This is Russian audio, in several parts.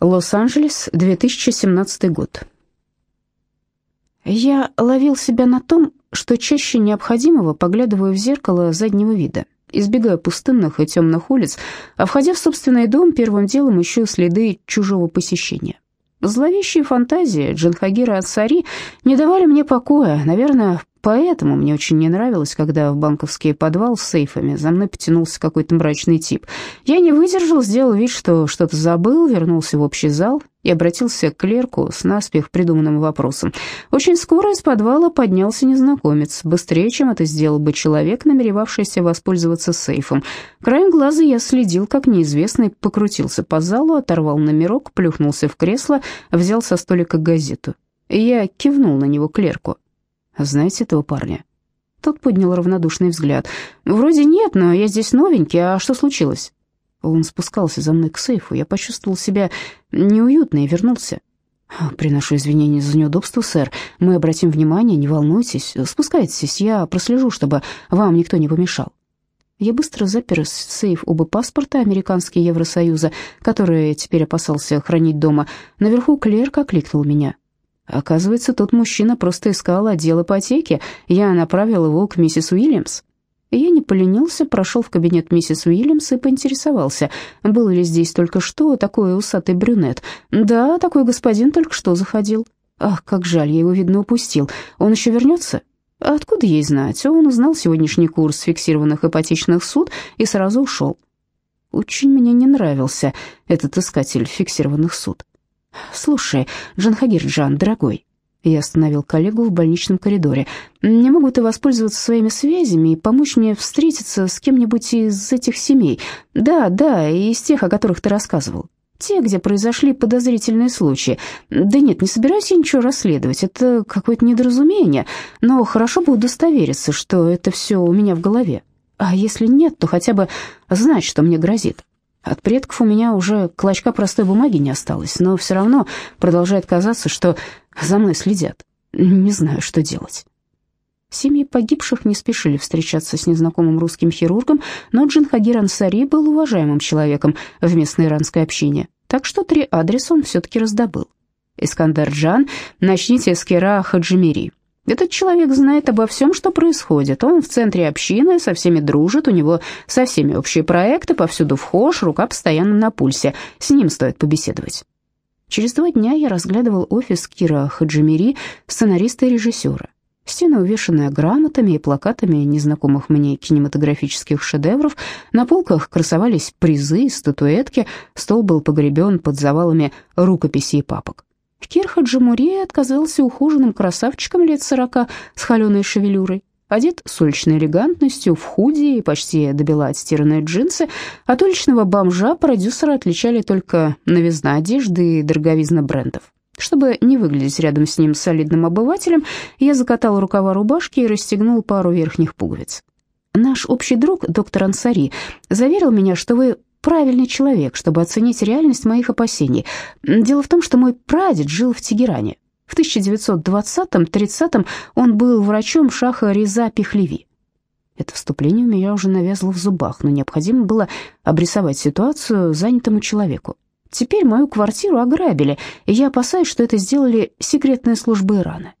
Лос-Анджелес, 2017 год. Я ловил себя на том, что чаще необходимого поглядываю в зеркало заднего вида, избегая пустынных и темных улиц, а входя в собственный дом, первым делом ищу следы чужого посещения. Зловещие фантазии Джанхагира Ансари не давали мне покоя, наверное, Поэтому мне очень не нравилось, когда в банковский подвал с сейфами за мной потянулся какой-то мрачный тип. Я не выдержал, сделал вид, что что-то забыл, вернулся в общий зал и обратился к клерку с наспех придуманным вопросом. Очень скоро из подвала поднялся незнакомец, быстрее, чем это сделал бы человек, намеревавшийся воспользоваться сейфом. Краем глаза я следил, как неизвестный покрутился по залу, оторвал номерок, плюхнулся в кресло, взял со столика газету. Я кивнул на него клерку. Знаете этого парня?» Тот поднял равнодушный взгляд. «Вроде нет, но я здесь новенький, а что случилось?» Он спускался за мной к сейфу. Я почувствовал себя неуютно и вернулся. «Приношу извинения за неудобство, сэр. Мы обратим внимание, не волнуйтесь. Спускайтесь, я прослежу, чтобы вам никто не помешал». Я быстро запер сейф оба паспорта, американские Евросоюза, которые теперь опасался хранить дома. Наверху клерк окликнул меня. Оказывается, тот мужчина просто искал отдел ипотеки. Я направил его к миссис Уильямс. Я не поленился, прошел в кабинет миссис Уильямс и поинтересовался, был ли здесь только что такой усатый брюнет. Да, такой господин только что заходил. Ах, как жаль, я его, видно, упустил. Он еще вернется? Откуда ей знать? Он узнал сегодняшний курс фиксированных ипотечных суд и сразу ушел. Очень мне не нравился этот искатель фиксированных суд. «Слушай, Джанхагир Джан, дорогой», я остановил коллегу в больничном коридоре. «Не могу ты воспользоваться своими связями и помочь мне встретиться с кем-нибудь из этих семей? Да, да, из тех, о которых ты рассказывал. Те, где произошли подозрительные случаи. Да нет, не собираюсь я ничего расследовать, это какое-то недоразумение, но хорошо бы удостовериться, что это все у меня в голове. А если нет, то хотя бы знать, что мне грозит». От предков у меня уже клочка простой бумаги не осталось, но все равно продолжает казаться, что за мной следят. Не знаю, что делать. Семьи погибших не спешили встречаться с незнакомым русским хирургом, но Джинхагир Ансари был уважаемым человеком в местной иранской общине, так что три адреса он все-таки раздобыл. Искандер Джан, начните с Кера Хаджимири. Этот человек знает обо всем, что происходит. Он в центре общины, со всеми дружит, у него со всеми общие проекты, повсюду вхож, рука постоянно на пульсе. С ним стоит побеседовать. Через два дня я разглядывал офис Кира Хаджимири, сценариста и режиссера. Стены, увешанные грамотами и плакатами незнакомых мне кинематографических шедевров, на полках красовались призы, статуэтки, стол был погребен под завалами рукописей и папок. Кирха Джамури отказался ухоженным красавчиком лет сорока с холеной шевелюрой. Одет с уличной элегантностью, в худи и почти добела отстиранные джинсы. От уличного бомжа продюсера отличали только новизна одежды и дороговизна брендов. Чтобы не выглядеть рядом с ним солидным обывателем, я закатал рукава рубашки и расстегнул пару верхних пуговиц. Наш общий друг, доктор Ансари, заверил меня, что вы правильный человек, чтобы оценить реальность моих опасений. Дело в том, что мой прадед жил в Тегеране. В 1920-30 он был врачом шаха Реза Пехлеви. Это вступление у меня уже навязло в зубах, но необходимо было обрисовать ситуацию занятому человеку. Теперь мою квартиру ограбили, и я опасаюсь, что это сделали секретные службы Ирана.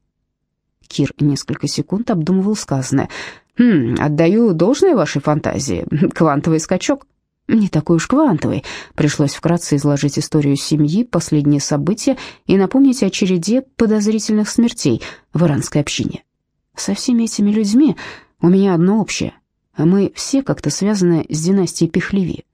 Кир несколько секунд обдумывал сказанное. «Хм, отдаю должное вашей фантазии. Квантовый скачок». Не такой уж квантовый. Пришлось вкратце изложить историю семьи, последние события и напомнить о череде подозрительных смертей в иранской общине. Со всеми этими людьми у меня одно общее. Мы все как-то связаны с династией Пехлеви.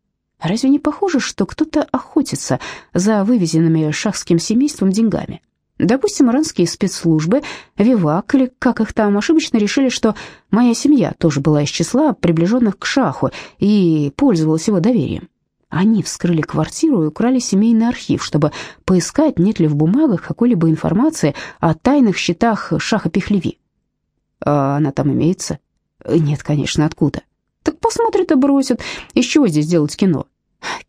Разве не похоже, что кто-то охотится за вывезенными шахским семейством деньгами? Допустим, иранские спецслужбы, Вивак или как их там, ошибочно решили, что моя семья тоже была из числа приближенных к шаху и пользовалась его доверием. Они вскрыли квартиру и украли семейный архив, чтобы поискать, нет ли в бумагах какой-либо информации о тайных счетах Шаха Пехлеви. А она там имеется? Нет, конечно, откуда? Так посмотрят и бросят. Из чего здесь делать кино?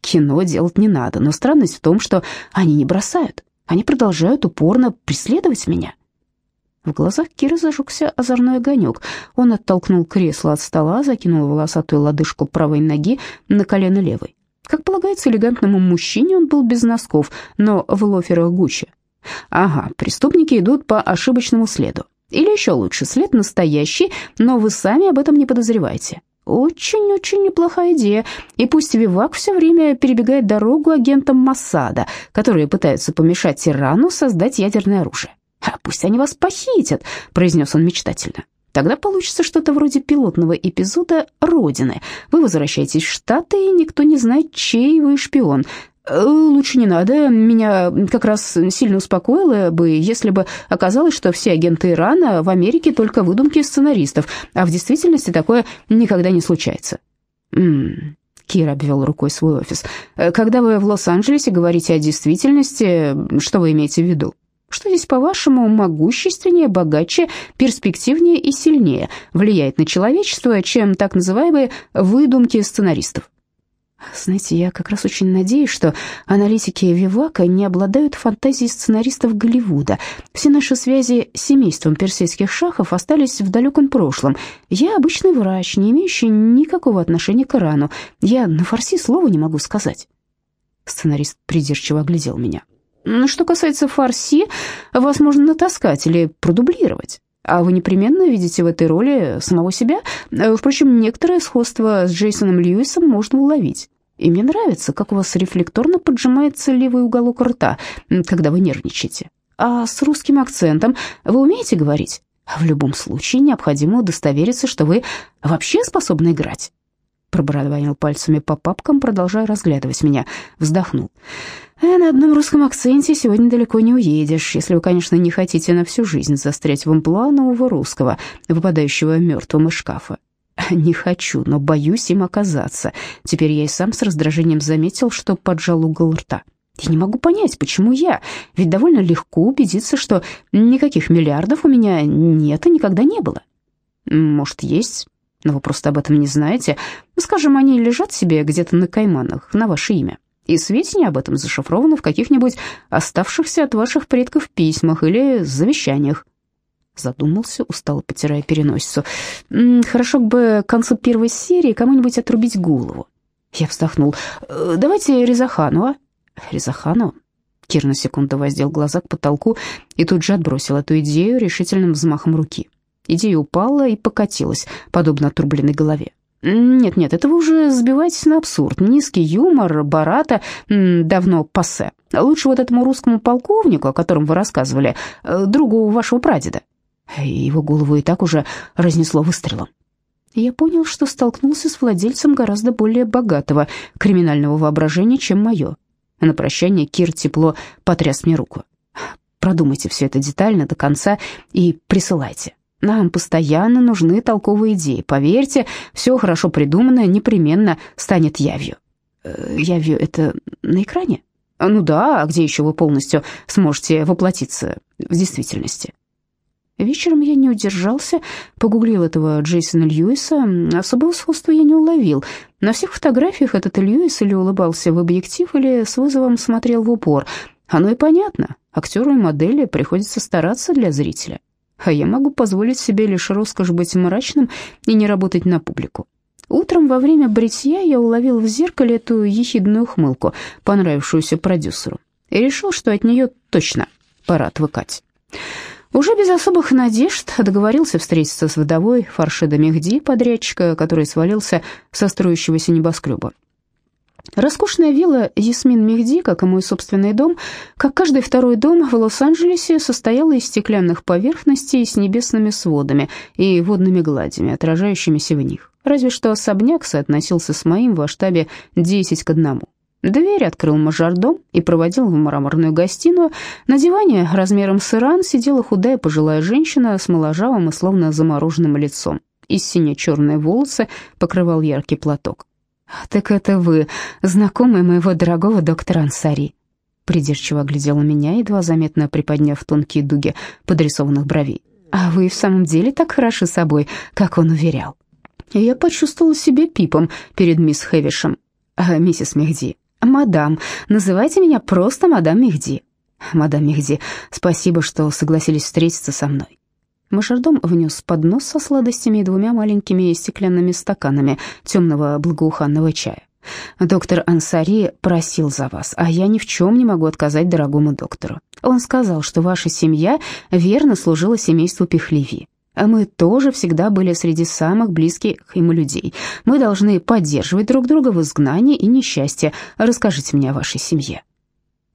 Кино делать не надо, но странность в том, что они не бросают. Они продолжают упорно преследовать меня. В глазах Киры зажегся озорной огонек. Он оттолкнул кресло от стола, закинул волосатую лодыжку правой ноги на колено левой. Как полагается элегантному мужчине, он был без носков, но в лоферах гуще. Ага, преступники идут по ошибочному следу. Или еще лучше, след настоящий, но вы сами об этом не подозреваете. Очень-очень неплохая идея. И пусть Вивак все время перебегает дорогу агентам Массада, которые пытаются помешать тирану создать ядерное оружие. А пусть они вас похитят, произнес он мечтательно. Тогда получится что-то вроде пилотного эпизода «Родины». Вы возвращаетесь в Штаты, и никто не знает, чей вы шпион. Э, лучше не надо. Меня как раз сильно успокоило бы, если бы оказалось, что все агенты Ирана в Америке только выдумки сценаристов, а в действительности такое никогда не случается. М Кир обвел рукой свой офис. Э, когда вы в Лос-Анджелесе говорите о действительности, что вы имеете в виду? Что здесь, по-вашему, могущественнее, богаче, перспективнее и сильнее влияет на человечество, чем так называемые выдумки сценаристов? Знаете, я как раз очень надеюсь, что аналитики Вивака не обладают фантазией сценаристов Голливуда. Все наши связи с семейством персидских шахов остались в далеком прошлом. Я обычный врач, не имеющий никакого отношения к Ирану. Я на фарси слова не могу сказать. Сценарист придирчиво оглядел меня. Что касается фарси, вас можно натаскать или продублировать. А вы непременно видите в этой роли самого себя. Э, впрочем, некоторое сходство с Джейсоном Льюисом можно уловить. И мне нравится, как у вас рефлекторно поджимается левый уголок рта, когда вы нервничаете. А с русским акцентом вы умеете говорить? В любом случае необходимо удостовериться, что вы вообще способны играть. Пробарабанил пальцами по папкам, продолжая разглядывать меня. Вздохнул. Э, на одном русском акценте сегодня далеко не уедешь, если вы, конечно, не хотите на всю жизнь застрять в амплуа нового русского, выпадающего мертвым из шкафа. Не хочу, но боюсь им оказаться. Теперь я и сам с раздражением заметил, что поджал угол рта. Я не могу понять, почему я, ведь довольно легко убедиться, что никаких миллиардов у меня нет и никогда не было. Может, есть, но вы просто об этом не знаете. Скажем, они лежат себе где-то на Кайманах на ваше имя и сведения об этом зашифрованы в каких-нибудь оставшихся от ваших предков письмах или завещаниях. Задумался, устало потирая переносицу. Хорошо бы к концу первой серии кому-нибудь отрубить голову. Я вздохнул. «Э, давайте Резахану, а? Кир на секунду воздел глаза к потолку и тут же отбросил эту идею решительным взмахом руки. Идея упала и покатилась, подобно отрубленной голове. Нет-нет, это вы уже сбиваетесь на абсурд. Низкий юмор, барата давно пассе. Лучше вот этому русскому полковнику, о котором вы рассказывали, э, другу вашего прадеда. Его голову и так уже разнесло выстрелом. Я понял, что столкнулся с владельцем гораздо более богатого криминального воображения, чем мое. На прощание Кир тепло потряс мне руку. Продумайте все это детально до конца и присылайте. Нам постоянно нужны толковые идеи. Поверьте, все хорошо придуманное непременно станет явью. Э, явью это на экране? Ну да, а где еще вы полностью сможете воплотиться в действительности? Вечером я не удержался, погуглил этого Джейсона Льюиса. Особого сходства я не уловил. На всех фотографиях этот Льюис или улыбался в объектив, или с вызовом смотрел в упор. Оно и понятно. Актеру и модели приходится стараться для зрителя а я могу позволить себе лишь роскошь быть мрачным и не работать на публику. Утром во время бритья я уловил в зеркале эту ехидную ухмылку, понравившуюся продюсеру, и решил, что от нее точно пора отвыкать. Уже без особых надежд договорился встретиться с вдовой Фаршеда Мехди, подрядчика, который свалился со строящегося небоскреба. Роскошная вилла Ясмин Мехди, как и мой собственный дом, как каждый второй дом в Лос-Анджелесе, состояла из стеклянных поверхностей с небесными сводами и водными гладями, отражающимися в них. Разве что особняк соотносился с моим в штабе 10 к 1. Дверь открыл мажордом и проводил в мраморную гостиную. На диване размером с Иран сидела худая пожилая женщина с моложавым и словно замороженным лицом. Из сине-черные волосы покрывал яркий платок. «Так это вы, знакомый моего дорогого доктора Ансари?» Придирчиво оглядела меня, едва заметно приподняв тонкие дуги подрисованных бровей. «А вы в самом деле так хороши собой, как он уверял?» Я почувствовала себя пипом перед мисс Хэвишем. А, «Миссис Мехди, мадам, называйте меня просто мадам Мехди». «Мадам Мехди, спасибо, что согласились встретиться со мной. Мажордом внес поднос со сладостями и двумя маленькими стеклянными стаканами темного благоуханного чая. Доктор Ансари просил за вас, а я ни в чем не могу отказать дорогому доктору. Он сказал, что ваша семья верно служила семейству Пехлеви. А мы тоже всегда были среди самых близких им людей. Мы должны поддерживать друг друга в изгнании и несчастье. Расскажите мне о вашей семье».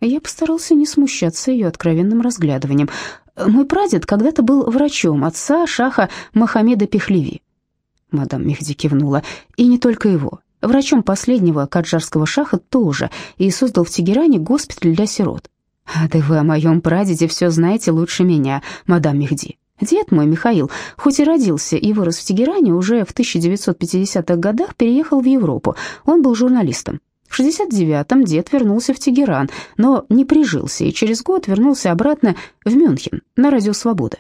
Я постарался не смущаться ее откровенным разглядыванием. Мой прадед когда-то был врачом отца шаха Мохаммеда Пехлеви. Мадам Мехди кивнула. И не только его. Врачом последнего каджарского шаха тоже, и создал в Тегеране госпиталь для сирот. «Да вы о моем прадеде все знаете лучше меня, мадам Мехди. Дед мой, Михаил, хоть и родился и вырос в Тегеране, уже в 1950-х годах переехал в Европу. Он был журналистом. В 69-м дед вернулся в Тегеран, но не прижился и через год вернулся обратно в Мюнхен на радио «Свобода».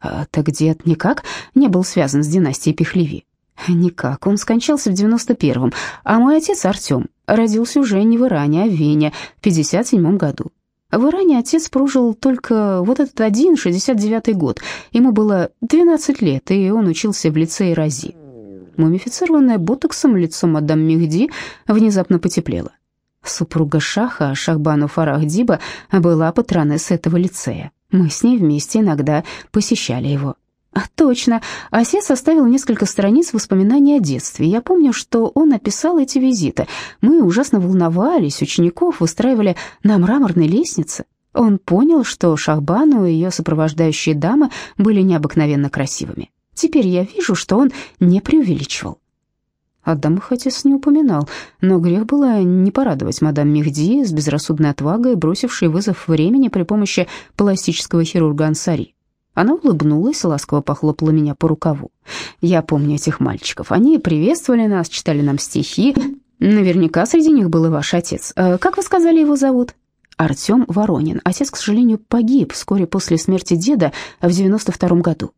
А, так дед никак не был связан с династией Пехлеви. Никак, он скончался в 91-м, а мой отец Артем родился уже не в Иране, а в Вене в 57 году. В Иране отец прожил только вот этот один, 69-й год. Ему было 12 лет, и он учился в лицее Рази. Мумифицированное ботоксом лицо мадам Мехди внезапно потеплело. Супруга Шаха, Шахбану Фарахдиба, была патронессой этого лицея. Мы с ней вместе иногда посещали его. Точно. Отец составил несколько страниц воспоминаний о детстве. Я помню, что он описал эти визиты. Мы ужасно волновались, учеников выстраивали на мраморной лестнице. Он понял, что Шахбану и ее сопровождающие дамы были необыкновенно красивыми. Теперь я вижу, что он не преувеличивал. О дамах отец не упоминал, но грех было не порадовать мадам Мехди с безрассудной отвагой, бросившей вызов времени при помощи пластического хирурга Ансари. Она улыбнулась, ласково похлопала меня по рукаву. «Я помню этих мальчиков. Они приветствовали нас, читали нам стихи. Наверняка среди них был и ваш отец. Э, как вы сказали, его зовут?» Артем Воронин. Отец, к сожалению, погиб вскоре после смерти деда в 92 году.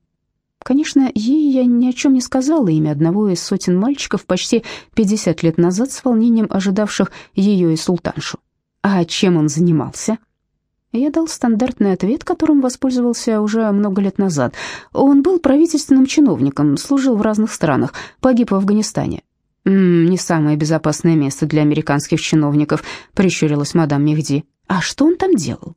Конечно, ей я ни о чем не сказала имя одного из сотен мальчиков почти 50 лет назад с волнением ожидавших ее и султаншу. А чем он занимался? Я дал стандартный ответ, которым воспользовался уже много лет назад. Он был правительственным чиновником, служил в разных странах, погиб в Афганистане. «М «Не самое безопасное место для американских чиновников», — прищурилась мадам Мехди. «А что он там делал?»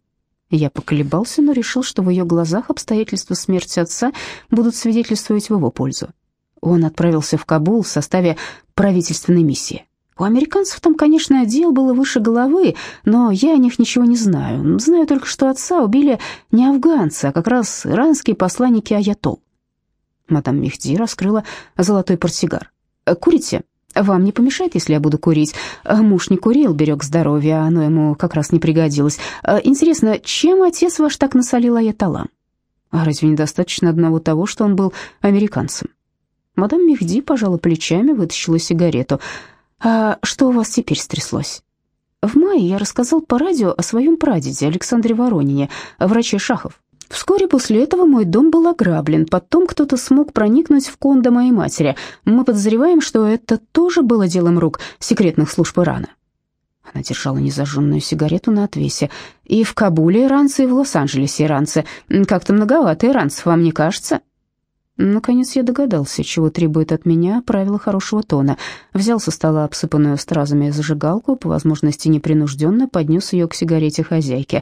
Я поколебался, но решил, что в ее глазах обстоятельства смерти отца будут свидетельствовать в его пользу. Он отправился в Кабул в составе правительственной миссии. У американцев там, конечно, дел было выше головы, но я о них ничего не знаю. Знаю только, что отца убили не афганцы, а как раз иранские посланники Аятол. Мадам Мехди раскрыла золотой портсигар. «Курите? Вам не помешает, если я буду курить? Муж не курил, берег здоровье, оно ему как раз не пригодилось. Интересно, чем отец ваш так насолил Аятолам? А разве недостаточно одного того, что он был американцем?» Мадам Мехди пожала плечами, вытащила сигарету – «А что у вас теперь стряслось?» В мае я рассказал по радио о своем прадеде Александре Воронине, враче Шахов. Вскоре после этого мой дом был ограблен, потом кто-то смог проникнуть в кондо моей матери. Мы подозреваем, что это тоже было делом рук секретных служб Ирана. Она держала незажженную сигарету на отвесе. И в Кабуле иранцы, и в Лос-Анджелесе иранцы. Как-то многовато иранцев, вам не кажется?» Наконец я догадался, чего требует от меня правило хорошего тона. Взял со стола обсыпанную стразами зажигалку, по возможности непринужденно поднес ее к сигарете хозяйки.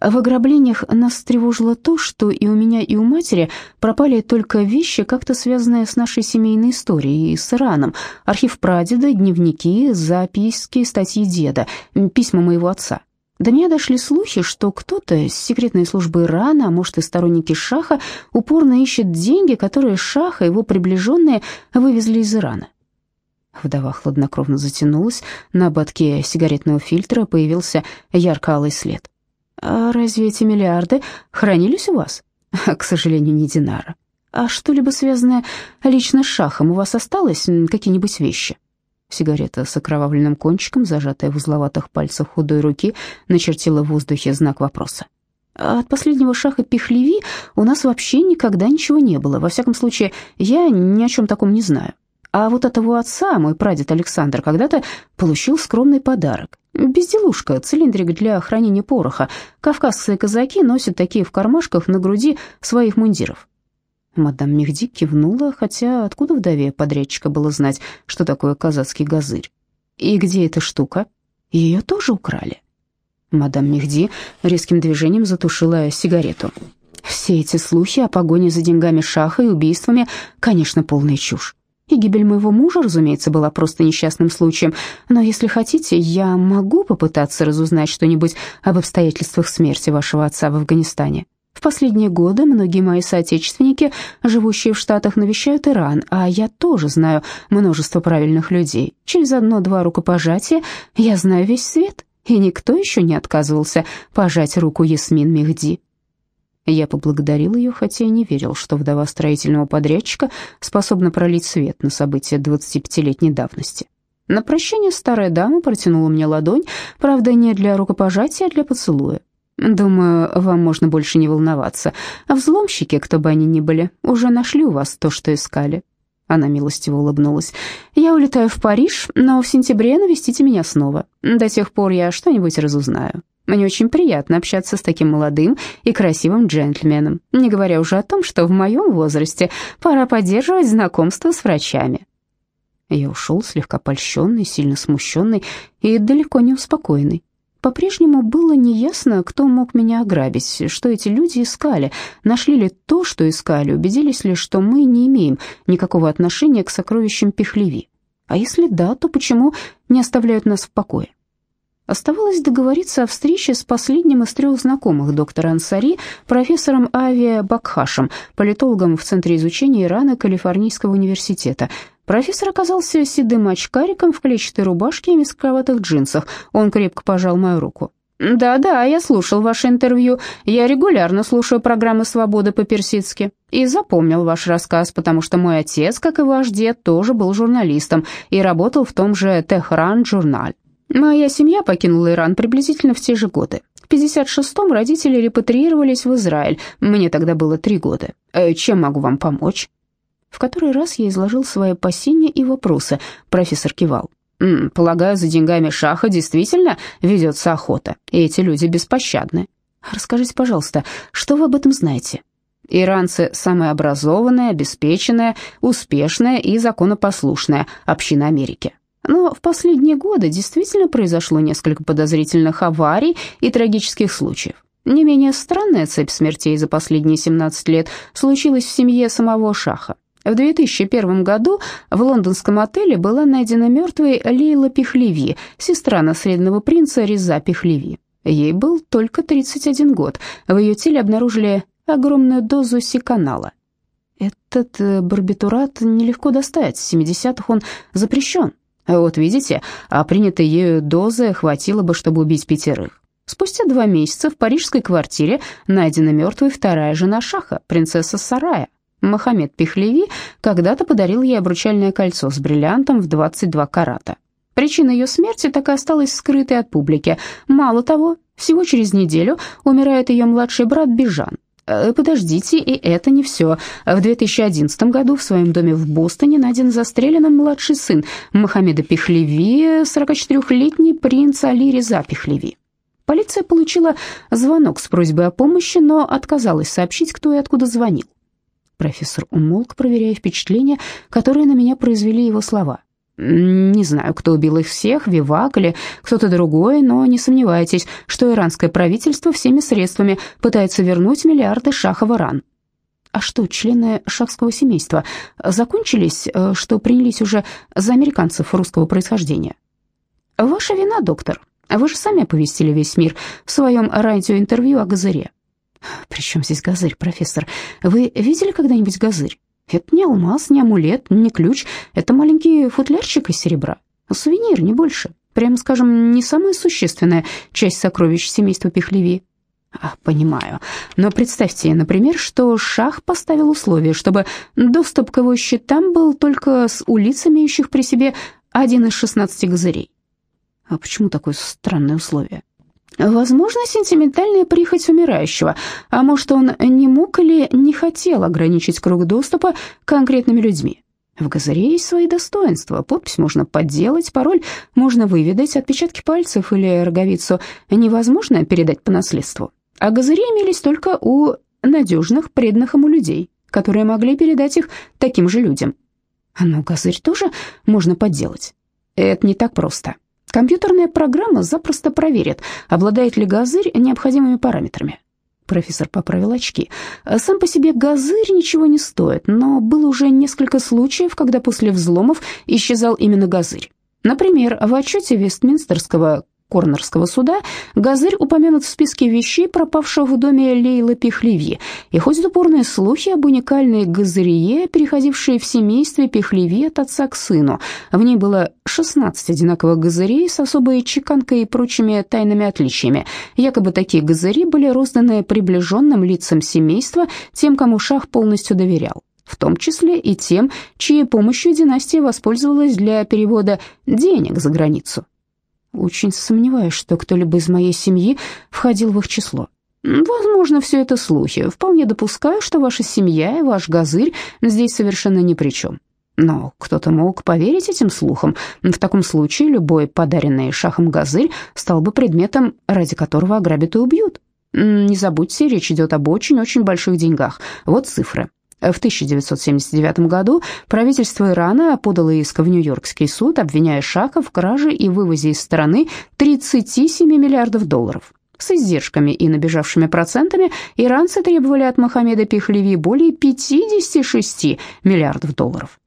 В ограблениях нас тревожило то, что и у меня, и у матери пропали только вещи, как-то связанные с нашей семейной историей и с Ираном. Архив прадеда, дневники, записки, статьи деда, письма моего отца. До меня дошли слухи, что кто-то из секретной службы Ирана, а может и сторонники Шаха, упорно ищет деньги, которые Шаха и его приближенные вывезли из Ирана. Вдова хладнокровно затянулась, на ободке сигаретного фильтра появился ярко-алый след. «А разве эти миллиарды хранились у вас?» «К сожалению, не динара. А что-либо связанное лично с Шахом у вас осталось? Какие-нибудь вещи?» Сигарета с окровавленным кончиком, зажатая в узловатых пальцах худой руки, начертила в воздухе знак вопроса. от последнего шаха Пихлеви у нас вообще никогда ничего не было. Во всяком случае, я ни о чем таком не знаю. А вот от его отца, мой прадед Александр, когда-то получил скромный подарок. Безделушка, цилиндрик для хранения пороха. Кавказские казаки носят такие в кармашках на груди своих мундиров. Мадам Мехди кивнула, хотя откуда вдове подрядчика было знать, что такое казацкий газырь? И где эта штука? Ее тоже украли. Мадам Мехди резким движением затушила сигарету. Все эти слухи о погоне за деньгами Шаха и убийствами, конечно, полная чушь. И гибель моего мужа, разумеется, была просто несчастным случаем. Но если хотите, я могу попытаться разузнать что-нибудь об обстоятельствах смерти вашего отца в Афганистане. В последние годы многие мои соотечественники, живущие в Штатах, навещают Иран, а я тоже знаю множество правильных людей. Через одно-два рукопожатия я знаю весь свет, и никто еще не отказывался пожать руку Ясмин Мехди. Я поблагодарил ее, хотя и не верил, что вдова строительного подрядчика способна пролить свет на события 25-летней давности. На прощание старая дама протянула мне ладонь, правда, не для рукопожатия, а для поцелуя. Думаю, вам можно больше не волноваться. А взломщики, кто бы они ни были, уже нашли у вас то, что искали. Она милостиво улыбнулась. «Я улетаю в Париж, но в сентябре навестите меня снова. До тех пор я что-нибудь разузнаю. Мне очень приятно общаться с таким молодым и красивым джентльменом, не говоря уже о том, что в моем возрасте пора поддерживать знакомство с врачами». Я ушел слегка польщенный, сильно смущенный и далеко не успокоенный. По-прежнему было неясно, кто мог меня ограбить, что эти люди искали, нашли ли то, что искали, убедились ли, что мы не имеем никакого отношения к сокровищам Пехлеви. А если да, то почему не оставляют нас в покое? Оставалось договориться о встрече с последним из трех знакомых доктора Ансари, профессором Авиа Бакхашем, политологом в Центре изучения Ирана Калифорнийского университета. Профессор оказался седым очкариком в клетчатой рубашке и мешковатых джинсах. Он крепко пожал мою руку. «Да-да, я слушал ваше интервью. Я регулярно слушаю программы «Свобода» по-персидски. И запомнил ваш рассказ, потому что мой отец, как и ваш дед, тоже был журналистом и работал в том же «Техран-журналь». Моя семья покинула Иран приблизительно в те же годы. В 56-м родители репатриировались в Израиль. Мне тогда было три года. Э, чем могу вам помочь? В который раз я изложил свои опасения и вопросы. Профессор кивал. «Полагаю, за деньгами Шаха действительно ведется охота, и эти люди беспощадны. Расскажите, пожалуйста, что вы об этом знаете?» Иранцы – самая образованная, обеспеченная, успешная и законопослушная община Америки. Но в последние годы действительно произошло несколько подозрительных аварий и трагических случаев. Не менее странная цепь смертей за последние 17 лет случилась в семье самого Шаха. В 2001 году в лондонском отеле была найдена мертвой Лейла Пехлеви, сестра наследного принца Реза Пехлеви. Ей был только 31 год. В ее теле обнаружили огромную дозу сиканала. Этот э, барбитурат нелегко достать, в 70-х он запрещен. Вот видите, а принятой ею дозы хватило бы, чтобы убить пятерых. Спустя два месяца в парижской квартире найдена мертвой вторая жена Шаха, принцесса Сарая. Мохаммед Пехлеви когда-то подарил ей обручальное кольцо с бриллиантом в 22 карата. Причина ее смерти так и осталась скрытой от публики. Мало того, всего через неделю умирает ее младший брат Бижан, подождите, и это не все. В 2011 году в своем доме в Бостоне найден застреленным младший сын Мохаммеда Пехлеви, 44-летний принц Али Реза Пехлеви. Полиция получила звонок с просьбой о помощи, но отказалась сообщить, кто и откуда звонил. Профессор умолк, проверяя впечатление, которое на меня произвели его слова. Не знаю, кто убил их всех, Вивак или кто-то другой, но не сомневайтесь, что иранское правительство всеми средствами пытается вернуть миллиарды шаха в Иран. А что, члены шахского семейства закончились, э, что принялись уже за американцев русского происхождения? Ваша вина, доктор. Вы же сами оповестили весь мир в своем радиоинтервью о Газыре. При чем здесь Газырь, профессор? Вы видели когда-нибудь Газырь? Это не алмаз, не амулет, не ключ. Это маленький футлярчик из серебра. Сувенир, не больше. Прямо скажем, не самая существенная часть сокровищ семейства Пехлеви. А, понимаю. Но представьте, например, что Шах поставил условие, чтобы доступ к его счетам был только с улиц, имеющих при себе один из шестнадцати газырей. А почему такое странное условие? Возможно, сентиментальная прихоть умирающего, а может, он не мог или не хотел ограничить круг доступа конкретными людьми. В газаре есть свои достоинства, подпись можно подделать, пароль можно выведать, отпечатки пальцев или роговицу невозможно передать по наследству. А газари имелись только у надежных, преданных ему людей, которые могли передать их таким же людям. Но газырь тоже можно подделать. Это не так просто. Компьютерная программа запросто проверит, обладает ли газырь необходимыми параметрами. Профессор поправил очки. Сам по себе газырь ничего не стоит, но было уже несколько случаев, когда после взломов исчезал именно газырь. Например, в отчете Вестминстерского Корнерского суда, Газырь упомянут в списке вещей, пропавших в доме Лейлы Пехлеви, и ходят упорные слухи об уникальной газырье, переходившей в семействе Пехлеви от отца к сыну. В ней было 16 одинаковых газырей с особой чеканкой и прочими тайными отличиями. Якобы такие газыри были розданы приближенным лицам семейства, тем, кому шах полностью доверял в том числе и тем, чьей помощью династия воспользовалась для перевода денег за границу. Очень сомневаюсь, что кто-либо из моей семьи входил в их число. Возможно, все это слухи. Вполне допускаю, что ваша семья и ваш газырь здесь совершенно ни при чем. Но кто-то мог поверить этим слухам. В таком случае любой подаренный шахом газырь стал бы предметом, ради которого ограбят и убьют. Не забудьте, речь идет об очень-очень больших деньгах. Вот цифры. В 1979 году правительство Ирана подало иск в Нью-Йоркский суд, обвиняя Шаха в краже и вывозе из страны 37 миллиардов долларов. С издержками и набежавшими процентами иранцы требовали от Мохаммеда Пехлеви более 56 миллиардов долларов.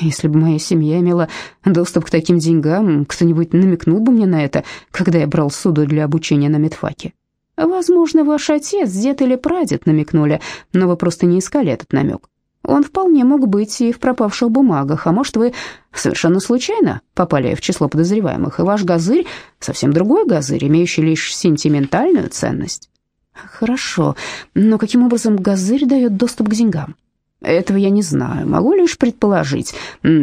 Если бы моя семья имела доступ к таким деньгам, кто-нибудь намекнул бы мне на это, когда я брал суду для обучения на медфаке. Возможно, ваш отец, дед или прадед намекнули, но вы просто не искали этот намек. Он вполне мог быть и в пропавших бумагах, а может, вы совершенно случайно попали в число подозреваемых, и ваш газырь совсем другой газырь, имеющий лишь сентиментальную ценность. Хорошо, но каким образом газырь дает доступ к деньгам? Этого я не знаю, могу лишь предположить,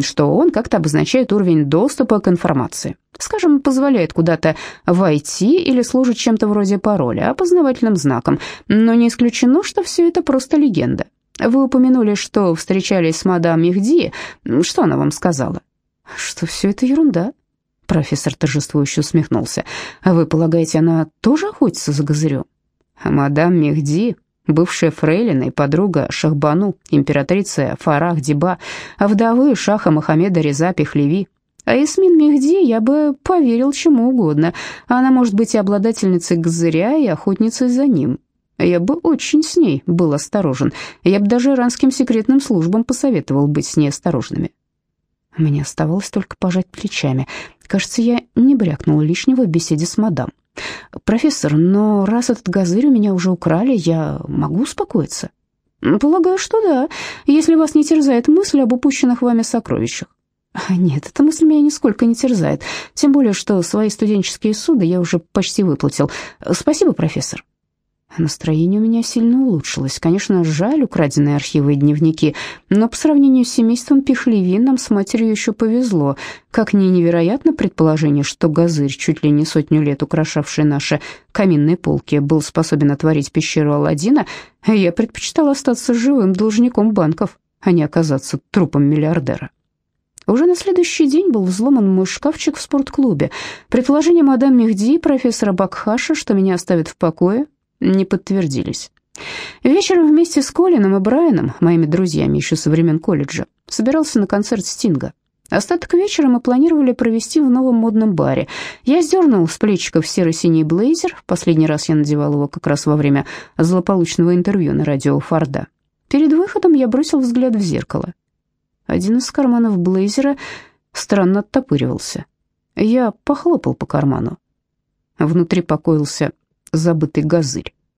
что он как-то обозначает уровень доступа к информации. Скажем, позволяет куда-то войти или служит чем-то вроде пароля, опознавательным знаком, но не исключено, что все это просто легенда. Вы упомянули, что встречались с мадам Мехди. Что она вам сказала? Что все это ерунда. Профессор торжествующе усмехнулся. А вы полагаете, она тоже охотится за газырем? Мадам Мехди бывшая фрейлина и подруга Шахбану, императрица Фарах Диба, а вдовы Шаха Мохаммеда Реза Пехлеви. А Ясмин Мехди я бы поверил чему угодно. Она может быть и обладательницей Газыря, и охотницей за ним. Я бы очень с ней был осторожен. Я бы даже иранским секретным службам посоветовал быть с ней осторожными. Мне оставалось только пожать плечами. Кажется, я не брякнул лишнего в беседе с мадам. «Профессор, но раз этот газырь у меня уже украли, я могу успокоиться?» «Полагаю, что да, если вас не терзает мысль об упущенных вами сокровищах». «Нет, эта мысль меня нисколько не терзает, тем более, что свои студенческие суды я уже почти выплатил. Спасибо, профессор». Настроение у меня сильно улучшилось. Конечно, жаль украденные архивы и дневники, но по сравнению с семейством Пихлевин нам с матерью еще повезло. Как ни невероятно предположение, что Газырь, чуть ли не сотню лет украшавший наши каминные полки, был способен отворить пещеру Аладдина, я предпочитал остаться живым должником банков, а не оказаться трупом миллиардера. Уже на следующий день был взломан мой шкафчик в спортклубе. Предположение мадам Мехди и профессора Бакхаша, что меня оставят в покое, не подтвердились. Вечером вместе с Колином и Брайаном, моими друзьями еще со времен колледжа, собирался на концерт Стинга. Остаток вечера мы планировали провести в новом модном баре. Я сдернул с плечиков серо-синий блейзер, последний раз я надевал его как раз во время злополучного интервью на радио Форда. Перед выходом я бросил взгляд в зеркало. Один из карманов блейзера странно оттопыривался. Я похлопал по карману. Внутри покоился забытый газырь.